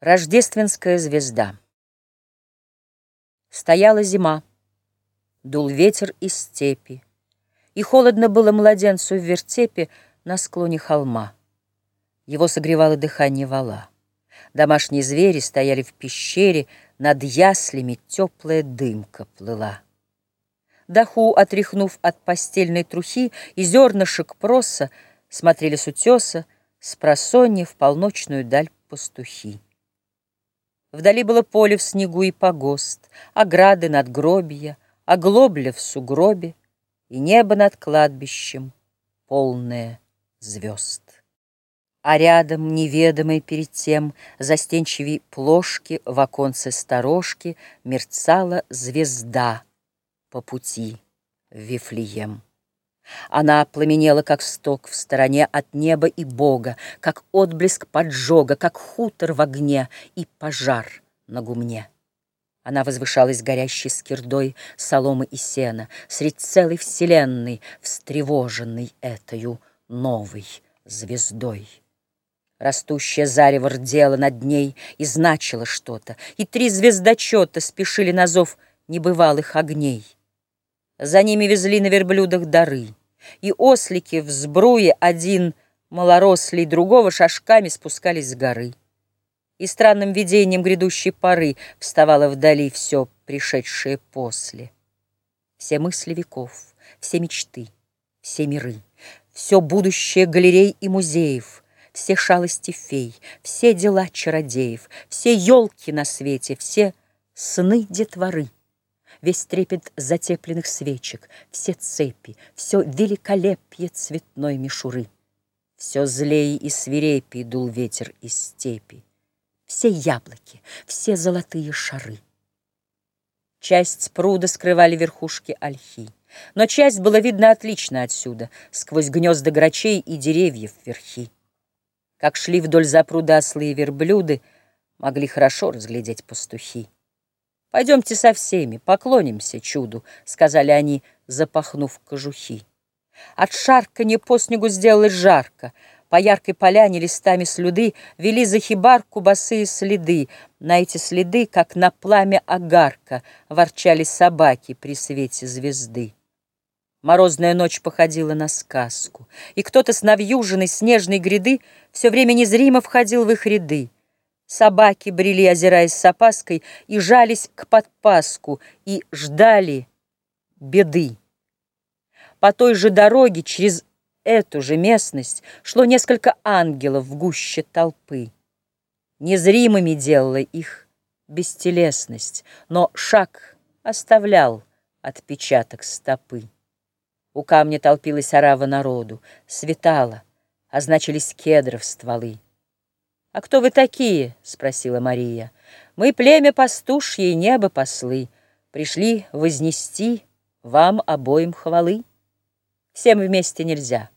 Рождественская звезда Стояла зима, дул ветер из степи, И холодно было младенцу в вертепе На склоне холма. Его согревало дыхание вала. Домашние звери стояли в пещере, Над яслями теплая дымка плыла. Даху, отряхнув от постельной трухи И зернышек проса, Смотрели с утеса, с просонья В полночную даль пастухи. Вдали было поле в снегу и погост, Ограды надгробья, оглобля в сугробе И небо над кладбищем, полное звезд. А рядом, неведомой перед тем, Застенчивей плошки в оконце сторожки Мерцала звезда по пути в Вифлеем. Она пламенела, как сток в стороне от неба и Бога, как отблеск поджога, как хутор в огне и пожар на гумне. Она возвышалась горящей скирдой соломы и сена, средь целой вселенной, встревоженной этою новой звездой. Растущая зарево рдела над ней и значило что-то, и три звездочета спешили на зов небывалых огней. За ними везли на верблюдах дары — и ослики в сбруе один малорослей другого шажками спускались с горы. И странным видением грядущей поры вставало вдали все пришедшее после. Все мысли веков, все мечты, все миры, все будущее галерей и музеев, все шалости фей, все дела чародеев, все елки на свете, все сны детворы весь трепет затепленных свечек, все цепи, все великолепие цветной мишуры. Все злей и свирепий дул ветер из степи, все яблоки, все золотые шары. Часть пруда скрывали верхушки ольхи, но часть была видна отлично отсюда, сквозь гнезда грачей и деревьев верхи. Как шли вдоль запруда ослы и верблюды, могли хорошо разглядеть пастухи. «Пойдемте со всеми, поклонимся чуду», — сказали они, запахнув кожухи. От шарканья по снегу сделалось жарко, по яркой поляне листами слюды Вели за хибарку босые следы. На эти следы, как на пламя огарка, Ворчали собаки при свете звезды. Морозная ночь походила на сказку, И кто-то с навьюженной снежной гряды Все время незримо входил в их ряды. Собаки брели, озираясь с опаской, и жались к подпаску, и ждали беды. По той же дороге, через эту же местность, шло несколько ангелов в гуще толпы. Незримыми делала их бестелесность, но шаг оставлял отпечаток стопы. У камня толпилась орава народу, светало, означились кедров стволы. «А кто вы такие?» — спросила Мария. «Мы племя пастушье и небо послы, Пришли вознести вам обоим хвалы. Всем вместе нельзя,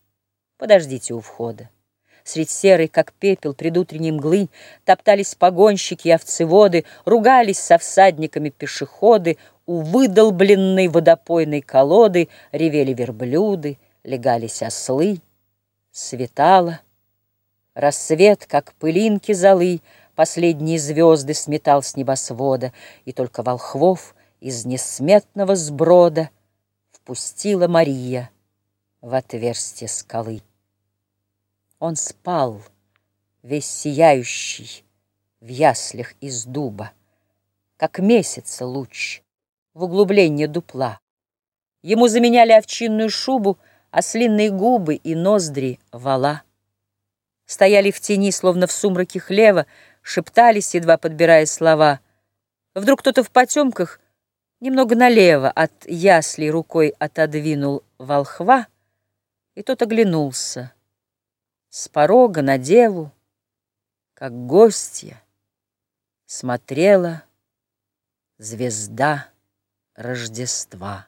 подождите у входа». Средь серой, как пепел, предутренней мглы Топтались погонщики и овцеводы, Ругались со всадниками пешеходы, У выдолбленной водопойной колоды Ревели верблюды, легались ослы. Светало — Рассвет, как пылинки золы, Последние звезды сметал с небосвода, И только волхвов из несметного сброда Впустила Мария в отверстие скалы. Он спал, весь сияющий, В яслях из дуба, Как месяца луч в углубление дупла. Ему заменяли овчинную шубу, Ослиные губы и ноздри вала стояли в тени, словно в сумраке хлева, шептались, едва подбирая слова. Вдруг кто-то в потемках немного налево от ясли рукой отодвинул волхва, и тот оглянулся. С порога на деву, как гостья, смотрела звезда Рождества.